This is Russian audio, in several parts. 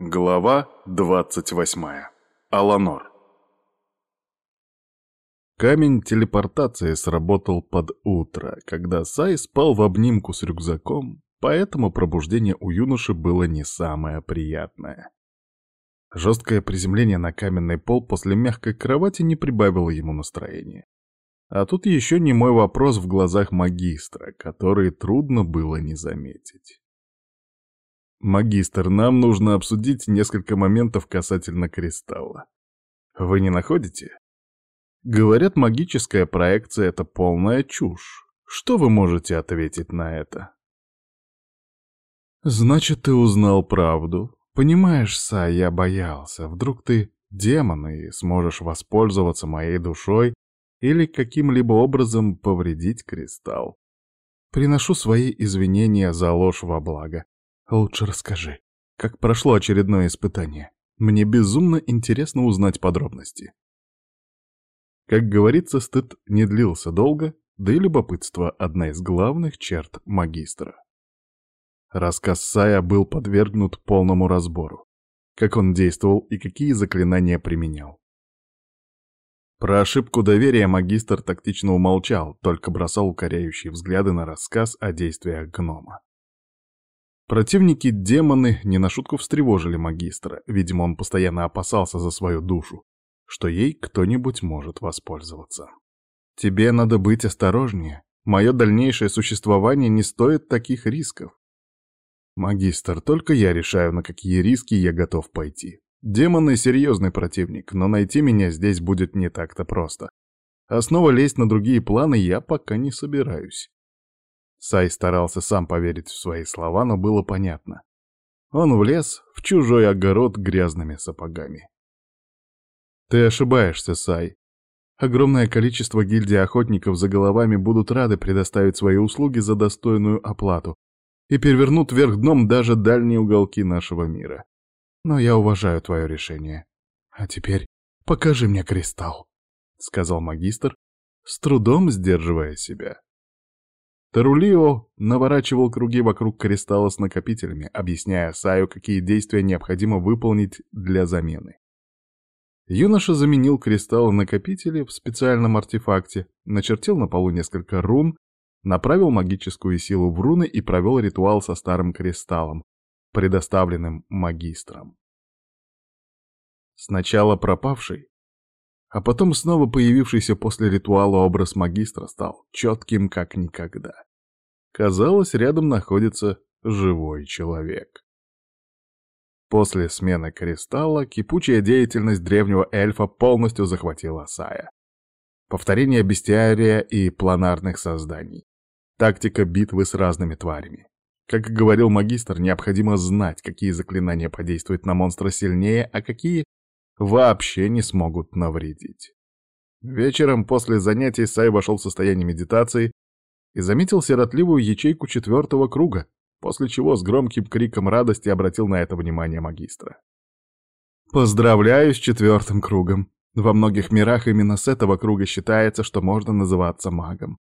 Глава 28. Аланор. Камень телепортации сработал под утро, когда Сай спал в обнимку с рюкзаком, поэтому пробуждение у юноши было не самое приятное. Жесткое приземление на каменный пол после мягкой кровати не прибавило ему настроения. А тут еще не мой вопрос в глазах магистра, который трудно было не заметить. «Магистр, нам нужно обсудить несколько моментов касательно кристалла. Вы не находите?» Говорят, магическая проекция — это полная чушь. Что вы можете ответить на это? Значит, ты узнал правду. Понимаешь, Са, я боялся. Вдруг ты демон и сможешь воспользоваться моей душой или каким-либо образом повредить кристалл. Приношу свои извинения за ложь во благо. Лучше расскажи, как прошло очередное испытание. Мне безумно интересно узнать подробности. Как говорится, стыд не длился долго, да и любопытство — одна из главных черт магистра. Рассказ Сая был подвергнут полному разбору. Как он действовал и какие заклинания применял. Про ошибку доверия магистр тактично умолчал, только бросал укоряющие взгляды на рассказ о действиях гнома. Противники-демоны не на шутку встревожили магистра, видимо, он постоянно опасался за свою душу, что ей кто-нибудь может воспользоваться. «Тебе надо быть осторожнее. Мое дальнейшее существование не стоит таких рисков». «Магистр, только я решаю, на какие риски я готов пойти. Демоны — серьезный противник, но найти меня здесь будет не так-то просто. А лезть на другие планы я пока не собираюсь. Сай старался сам поверить в свои слова, но было понятно. Он влез в чужой огород грязными сапогами. Ты ошибаешься, Сай. Огромное количество гильдий охотников за головами будут рады предоставить свои услуги за достойную оплату и перевернут вверх дном даже дальние уголки нашего мира. Но я уважаю твое решение. А теперь покажи мне кристалл, — сказал магистр, с трудом сдерживая себя. Тарулио наворачивал круги вокруг кристалла с накопителями, объясняя Саю, какие действия необходимо выполнить для замены. Юноша заменил кристалл накопители в специальном артефакте, начертил на полу несколько рун, направил магическую силу в руны и провел ритуал со старым кристаллом, предоставленным магистром. Сначала пропавший, а потом снова появившийся после ритуала образ магистра стал четким как никогда. Казалось, рядом находится живой человек. После смены кристалла кипучая деятельность древнего эльфа полностью захватила Сая. Повторение бестиария и планарных созданий. Тактика битвы с разными тварями. Как говорил магистр, необходимо знать, какие заклинания подействуют на монстра сильнее, а какие вообще не смогут навредить. Вечером после занятий Сай вошел в состояние медитации и заметил сиротливую ячейку четвертого круга, после чего с громким криком радости обратил на это внимание магистра. «Поздравляю с четвертым кругом. Во многих мирах именно с этого круга считается, что можно называться магом.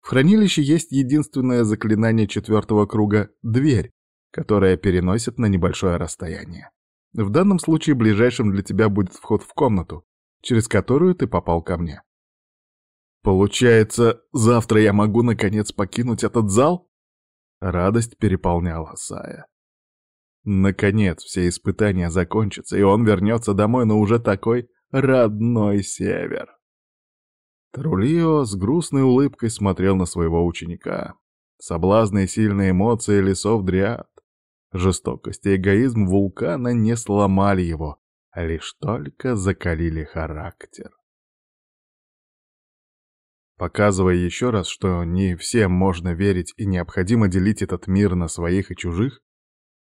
В хранилище есть единственное заклинание четвертого круга — дверь, которая переносит на небольшое расстояние. В данном случае ближайшим для тебя будет вход в комнату, через которую ты попал ко мне. Получается, завтра я могу наконец покинуть этот зал? Радость переполняла Сая. Наконец все испытания закончатся, и он вернется домой, но уже такой родной север. Трулио с грустной улыбкой смотрел на своего ученика. Соблазны сильные эмоции лесов дриад. Жестокость и эгоизм вулкана не сломали его, а лишь только закалили характер. Показывая еще раз, что не всем можно верить и необходимо делить этот мир на своих и чужих,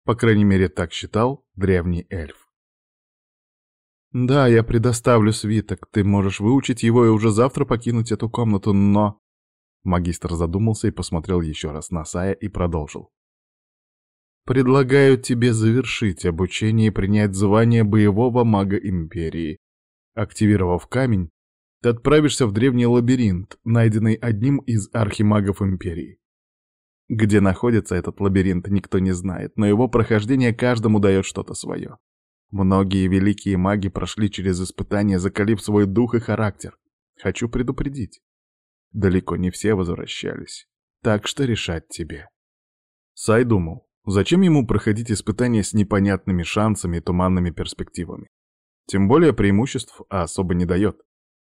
по крайней мере так считал древний эльф. «Да, я предоставлю свиток, ты можешь выучить его и уже завтра покинуть эту комнату, но...» Магистр задумался и посмотрел еще раз на Сая и продолжил. Предлагаю тебе завершить обучение и принять звание боевого мага Империи. Активировав камень, ты отправишься в древний лабиринт, найденный одним из архимагов Империи. Где находится этот лабиринт, никто не знает, но его прохождение каждому дает что-то свое. Многие великие маги прошли через испытания, закалив свой дух и характер. Хочу предупредить. Далеко не все возвращались. Так что решать тебе. Сай думал, зачем ему проходить испытания с непонятными шансами и туманными перспективами. Тем более преимуществ особо не дает.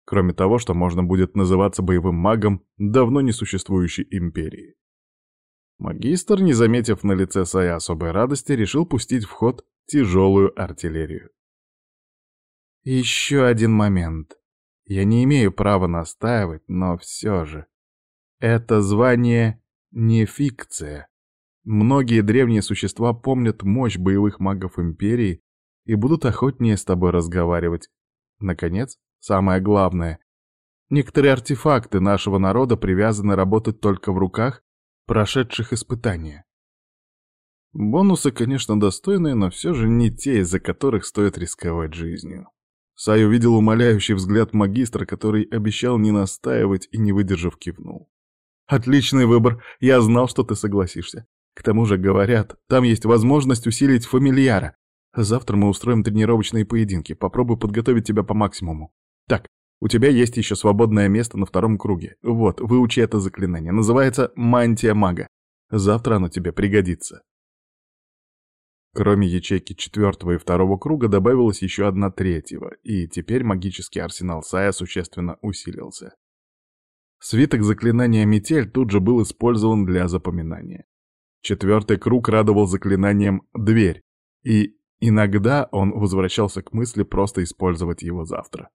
Кроме того, что можно будет называться боевым магом давно не существующей империи. Магистр, не заметив на лице Сая особой радости, решил пустить в ход тяжелую артиллерию. Еще один момент. Я не имею права настаивать, но все же. Это звание не фикция. Многие древние существа помнят мощь боевых магов Империи и будут охотнее с тобой разговаривать. Наконец, самое главное. Некоторые артефакты нашего народа привязаны работать только в руках прошедших испытания. Бонусы, конечно, достойные, но все же не те, из-за которых стоит рисковать жизнью. Сай увидел умоляющий взгляд магистра, который обещал не настаивать и, не выдержав, кивнул. «Отличный выбор. Я знал, что ты согласишься. К тому же, говорят, там есть возможность усилить фамильяра. Завтра мы устроим тренировочные поединки. Попробую подготовить тебя по максимуму. Так, у тебя есть еще свободное место на втором круге. Вот, выучи это заклинание. Называется «Мантия мага». Завтра оно тебе пригодится. Кроме ячейки четвертого и второго круга добавилась еще одна третьего, и теперь магический арсенал Сая существенно усилился. Свиток заклинания «Метель» тут же был использован для запоминания. Четвертый круг радовал заклинанием «Дверь», и иногда он возвращался к мысли просто использовать его завтра.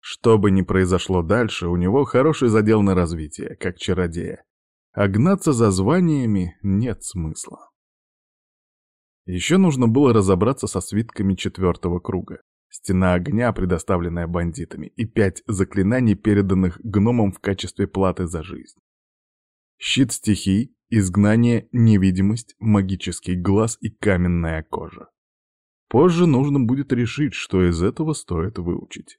Что бы ни произошло дальше, у него хороший задел на развитие, как чародея. А гнаться за званиями нет смысла. Еще нужно было разобраться со свитками четвертого круга. Стена огня, предоставленная бандитами, и пять заклинаний, переданных гномам в качестве платы за жизнь. Щит стихий, изгнание, невидимость, магический глаз и каменная кожа. Позже нужно будет решить, что из этого стоит выучить.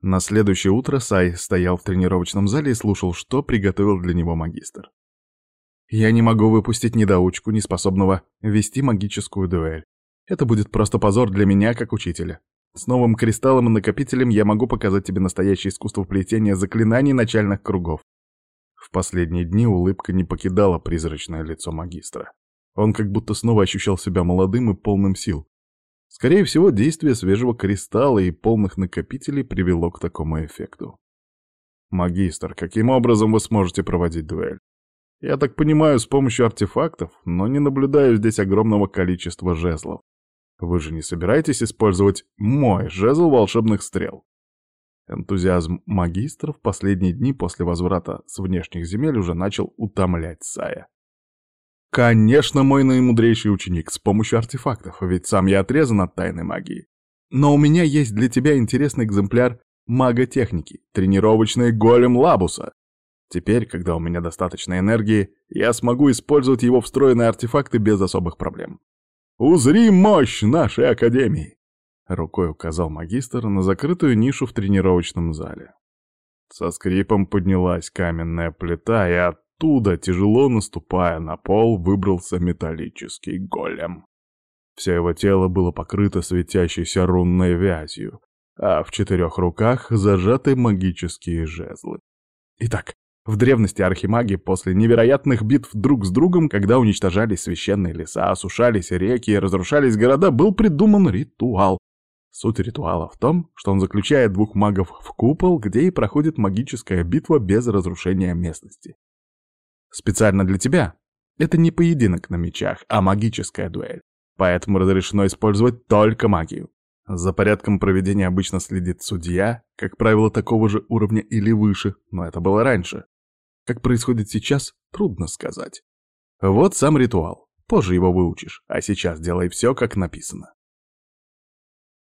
На следующее утро Сай стоял в тренировочном зале и слушал, что приготовил для него магистр. Я не могу выпустить недоучку, неспособного вести магическую дуэль. Это будет просто позор для меня, как учителя. С новым кристаллом и накопителем я могу показать тебе настоящее искусство плетения заклинаний начальных кругов. В последние дни улыбка не покидала призрачное лицо магистра. Он как будто снова ощущал себя молодым и полным сил. Скорее всего, действие свежего кристалла и полных накопителей привело к такому эффекту. «Магистр, каким образом вы сможете проводить дуэль?» Я так понимаю, с помощью артефактов, но не наблюдаю здесь огромного количества жезлов. Вы же не собираетесь использовать мой жезл волшебных стрел? Энтузиазм магистра в последние дни после возврата с внешних земель уже начал утомлять Сая. Конечно, мой наимудрейший ученик, с помощью артефактов, ведь сам я отрезан от тайной магии. Но у меня есть для тебя интересный экземпляр мага-техники, тренировочный голем Лабуса. Теперь, когда у меня достаточно энергии, я смогу использовать его встроенные артефакты без особых проблем. «Узри мощь нашей Академии!» Рукой указал магистр на закрытую нишу в тренировочном зале. Со скрипом поднялась каменная плита, и оттуда, тяжело наступая на пол, выбрался металлический голем. Все его тело было покрыто светящейся рунной вязью, а в четырех руках зажаты магические жезлы. Итак, в древности архимаги после невероятных битв друг с другом, когда уничтожались священные леса, осушались реки и разрушались города, был придуман ритуал. Суть ритуала в том, что он заключает двух магов в купол, где и проходит магическая битва без разрушения местности. Специально для тебя это не поединок на мечах, а магическая дуэль. Поэтому разрешено использовать только магию. За порядком проведения обычно следит судья, как правило, такого же уровня или выше, но это было раньше. Как происходит сейчас, трудно сказать. Вот сам ритуал. Позже его выучишь, а сейчас делай все, как написано.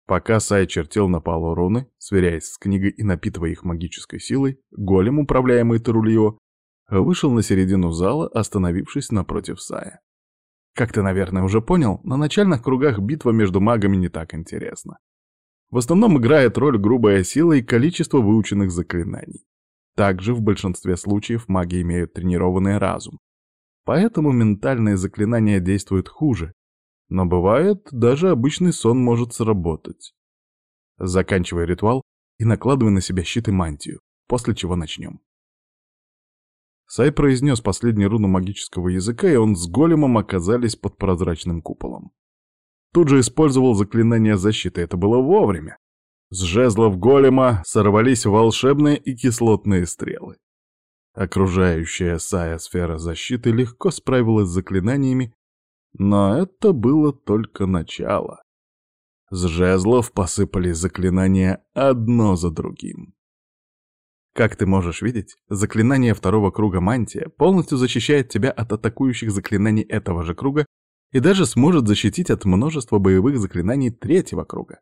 Пока Сай чертил на полу руны, сверяясь с книгой и напитывая их магической силой, голем, управляемый Тарульо, вышел на середину зала, остановившись напротив Сая. Как ты, наверное, уже понял, на начальных кругах битва между магами не так интересна. В основном играет роль грубая сила и количество выученных заклинаний. Также в большинстве случаев маги имеют тренированный разум. Поэтому ментальные заклинания действуют хуже. Но бывает, даже обычный сон может сработать. Заканчивай ритуал и накладывай на себя щит и мантию, после чего начнем. Сай произнес последнюю руну магического языка, и он с големом оказались под прозрачным куполом. Тут же использовал заклинание защиты, это было вовремя. С жезлов голема сорвались волшебные и кислотные стрелы. Окружающая Сая сфера защиты легко справилась с заклинаниями, но это было только начало. С жезлов посыпались заклинания одно за другим. Как ты можешь видеть, заклинание второго круга мантия полностью защищает тебя от атакующих заклинаний этого же круга и даже сможет защитить от множества боевых заклинаний третьего круга.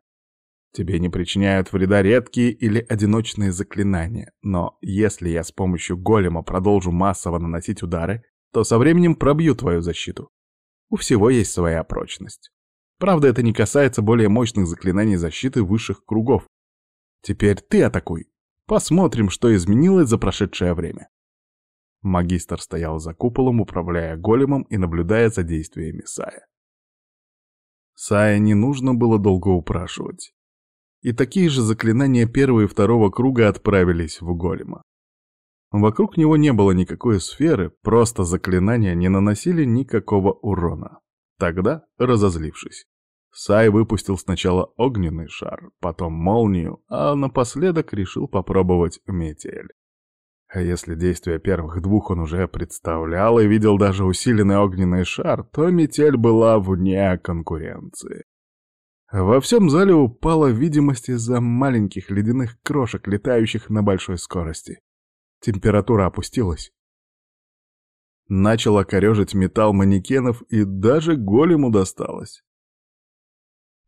Тебе не причиняют вреда редкие или одиночные заклинания, но если я с помощью голема продолжу массово наносить удары, то со временем пробью твою защиту. У всего есть своя прочность. Правда, это не касается более мощных заклинаний защиты высших кругов. Теперь ты атакуй. Посмотрим, что изменилось за прошедшее время. Магистр стоял за куполом, управляя големом и наблюдая за действиями Сая. Сая не нужно было долго упрашивать и такие же заклинания первого и второго круга отправились в голема. Вокруг него не было никакой сферы, просто заклинания не наносили никакого урона. Тогда, разозлившись, Сай выпустил сначала огненный шар, потом молнию, а напоследок решил попробовать метель. А если действия первых двух он уже представлял и видел даже усиленный огненный шар, то метель была вне конкуренции. Во всем зале упала видимость из-за маленьких ледяных крошек, летающих на большой скорости. Температура опустилась. Начало корежить металл манекенов, и даже голему досталось.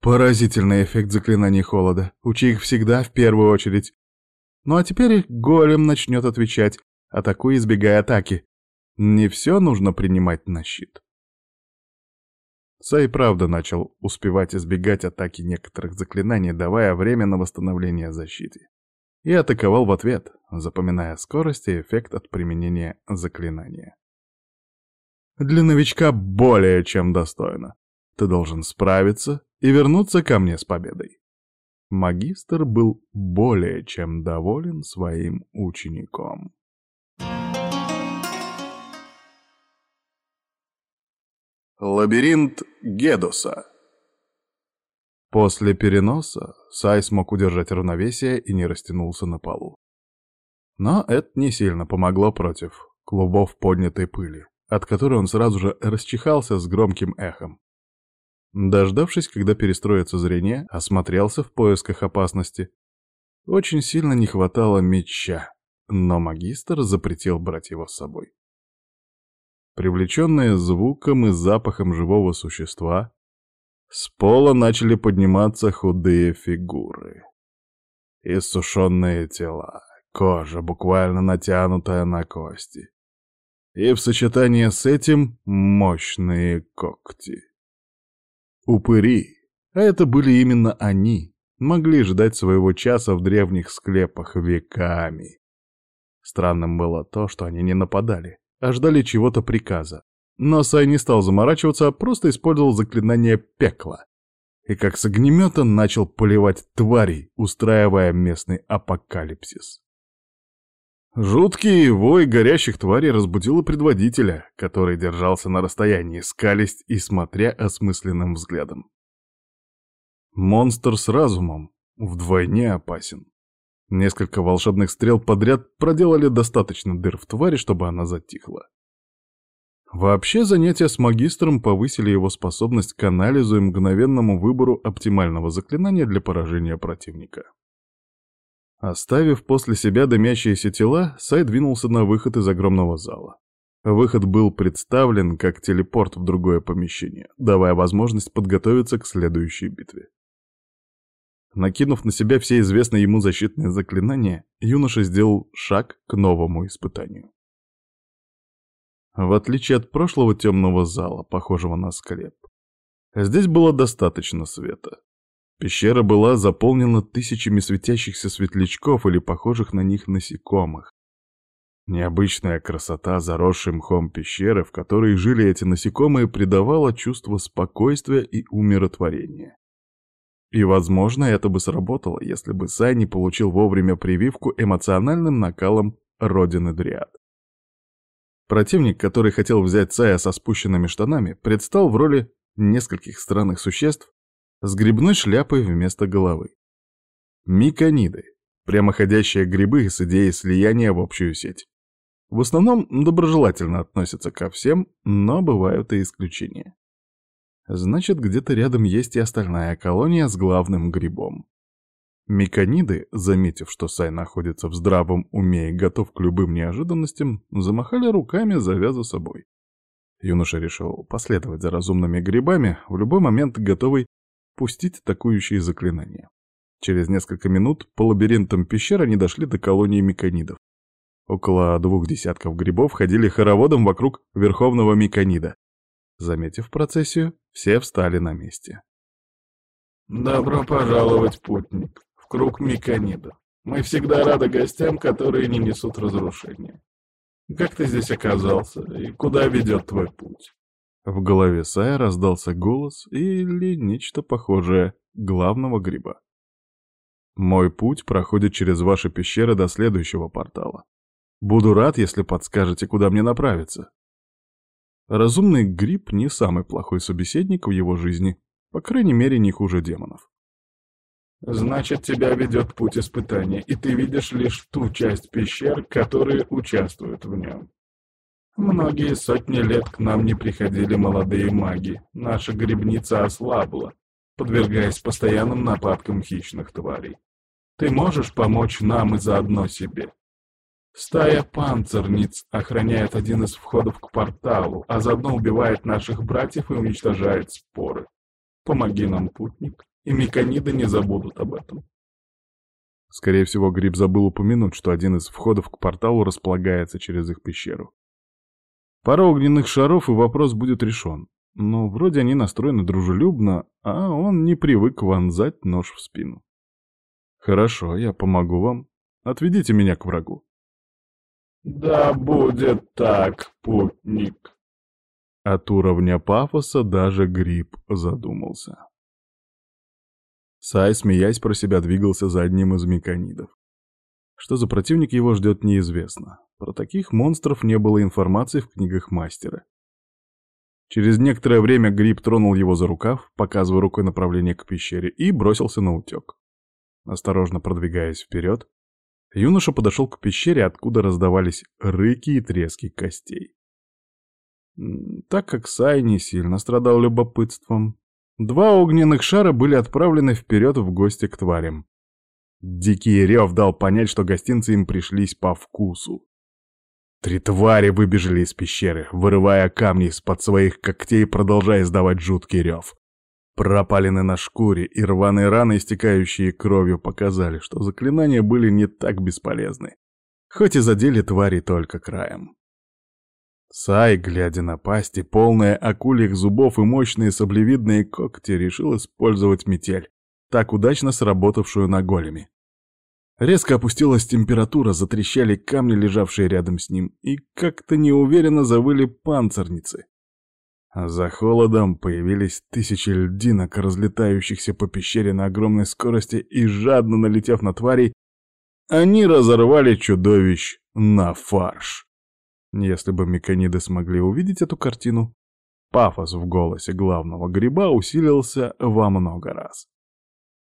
Поразительный эффект заклинаний холода. Учи их всегда в первую очередь. Ну а теперь голем начнет отвечать, атакуя, избегая атаки. Не все нужно принимать на щит. Сай правда начал успевать избегать атаки некоторых заклинаний, давая время на восстановление защиты. И атаковал в ответ, запоминая скорость и эффект от применения заклинания. Для новичка более чем достойно. Ты должен справиться и вернуться ко мне с победой. Магистр был более чем доволен своим учеником. Лабиринт Гедоса. После переноса Сай смог удержать равновесие и не растянулся на полу. Но это не сильно помогло против клубов поднятой пыли, от которой он сразу же расчихался с громким эхом. Дождавшись, когда перестроится зрение, осмотрелся в поисках опасности. Очень сильно не хватало меча, но магистр запретил брать его с собой. Привлеченные звуком и запахом живого существа, с пола начали подниматься худые фигуры. Иссушенные тела, кожа, буквально натянутая на кости. И в сочетании с этим мощные когти. Упыри, а это были именно они, могли ждать своего часа в древних склепах веками. Странным было то, что они не нападали а ждали чего-то приказа. Но Сай не стал заморачиваться, а просто использовал заклинание пекла. И как с огнемета начал поливать тварей, устраивая местный апокалипсис. Жуткий вой горящих тварей разбудил предводителя, который держался на расстоянии, скались и смотря осмысленным взглядом. Монстр с разумом вдвойне опасен. Несколько волшебных стрел подряд проделали достаточно дыр в твари, чтобы она затихла. Вообще занятия с магистром повысили его способность к анализу и мгновенному выбору оптимального заклинания для поражения противника. Оставив после себя дымящиеся тела, Сай двинулся на выход из огромного зала. Выход был представлен как телепорт в другое помещение, давая возможность подготовиться к следующей битве. Накинув на себя все известные ему защитные заклинания, юноша сделал шаг к новому испытанию. В отличие от прошлого темного зала, похожего на склеп, здесь было достаточно света. Пещера была заполнена тысячами светящихся светлячков или похожих на них насекомых, Необычная красота заросшей мхом пещеры, в которой жили эти насекомые, придавала чувство спокойствия и умиротворения. И, возможно, это бы сработало, если бы Сай не получил вовремя прививку эмоциональным накалом Родины Дриад. Противник, который хотел взять Сая со спущенными штанами, предстал в роли нескольких странных существ с грибной шляпой вместо головы. Микониды — прямоходящие грибы с идеей слияния в общую сеть. В основном доброжелательно относятся ко всем, но бывают и исключения. Значит, где-то рядом есть и остальная колония с главным грибом. Микониды, заметив, что Сай находится в здравом уме и готов к любым неожиданностям, замахали руками, завяза собой. Юноша решил последовать за разумными грибами, в любой момент готовый пустить атакующие заклинания. Через несколько минут по лабиринтам пещер они дошли до колонии миконидов. Около двух десятков грибов ходили хороводом вокруг верховного миконида. Заметив процессию, все встали на месте. «Добро пожаловать, путник!» Круг Миконида. Мы всегда рады гостям, которые не несут разрушения. Как ты здесь оказался и куда ведет твой путь?» В голове Сая раздался голос или нечто похожее главного гриба. «Мой путь проходит через ваши пещеры до следующего портала. Буду рад, если подскажете, куда мне направиться». Разумный гриб не самый плохой собеседник в его жизни, по крайней мере, не хуже демонов. Значит, тебя ведет путь испытания, и ты видишь лишь ту часть пещер, которые участвуют в нем. Многие сотни лет к нам не приходили молодые маги. Наша грибница ослабла, подвергаясь постоянным нападкам хищных тварей. Ты можешь помочь нам и заодно себе. Стая панцирниц охраняет один из входов к порталу, а заодно убивает наших братьев и уничтожает споры. Помоги нам, путник и меканиды не забудут об этом. Скорее всего, Гриб забыл упомянуть, что один из входов к порталу располагается через их пещеру. Пара огненных шаров, и вопрос будет решен. Но вроде они настроены дружелюбно, а он не привык вонзать нож в спину. Хорошо, я помогу вам. Отведите меня к врагу. Да будет так, путник. От уровня пафоса даже Гриб задумался. Сай, смеясь про себя, двигался за одним из меканидов. Что за противник его ждет, неизвестно. Про таких монстров не было информации в книгах мастера. Через некоторое время Гриб тронул его за рукав, показывая рукой направление к пещере, и бросился на утек. Осторожно продвигаясь вперед, юноша подошел к пещере, откуда раздавались рыки и трески костей. Так как Сай не сильно страдал любопытством, Два огненных шара были отправлены вперед в гости к тварям. Дикий рев дал понять, что гостинцы им пришлись по вкусу. Три твари выбежали из пещеры, вырывая камни из-под своих когтей, продолжая издавать жуткий рев. Пропалины на шкуре и рваные раны, истекающие кровью, показали, что заклинания были не так бесполезны, хоть и задели твари только краем. Сай, глядя на пасти, полные акульих зубов и мощные саблевидные когти, решил использовать метель, так удачно сработавшую на големе. Резко опустилась температура, затрещали камни, лежавшие рядом с ним, и как-то неуверенно завыли панцирницы. За холодом появились тысячи льдинок, разлетающихся по пещере на огромной скорости, и, жадно налетев на тварей, они разорвали чудовищ на фарш. Если бы меканиды смогли увидеть эту картину, пафос в голосе главного гриба усилился во много раз.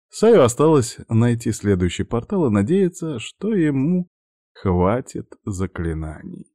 Саю осталось найти следующий портал и надеяться, что ему хватит заклинаний.